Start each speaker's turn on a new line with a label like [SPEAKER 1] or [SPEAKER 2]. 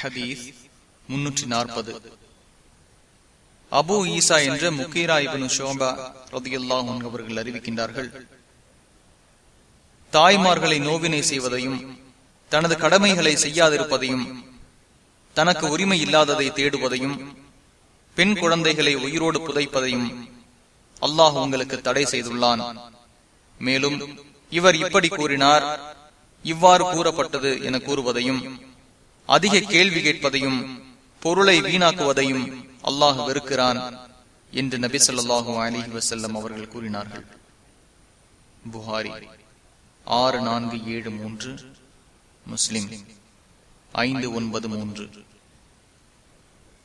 [SPEAKER 1] ஹதீஸ் முன்னூற்றி நாற்பது அபு ஈசா என்ற முக்கீரா இபனு ஷோபா ரதியுல்லாஹ் அவர்கள் அறிவிக்கின்றார்கள் தாய்மார்களை நோவினை செய்வதையும் தனது கடமைகளை செய்யாதிருப்பதையும் தனக்கு உரிமை இல்லாததை தேடுவதையும் பெண் குழந்தைகளை உயிரோடு புதைப்பதையும் அல்லாஹ் உங்களுக்கு தடை செய்துள்ளான். மேலும் இவர் இப்படி கூறினார் இவ்வாறு கூறப்பட்டது என கூறுவதையும் அதிக கேள்வி கேட்பதையும் பொருளை வீணாக்குவதையும் அல்லாஹ் வெறுக்கிறான் என்று நபி சொல்லாஹு அலிஹி வசல்லம் அவர்கள் கூறினார்கள். புகாரி ஆறு நான்கு ஏழு மூன்று முஸ்லிம் ஐந்து ஒன்பது மூன்று.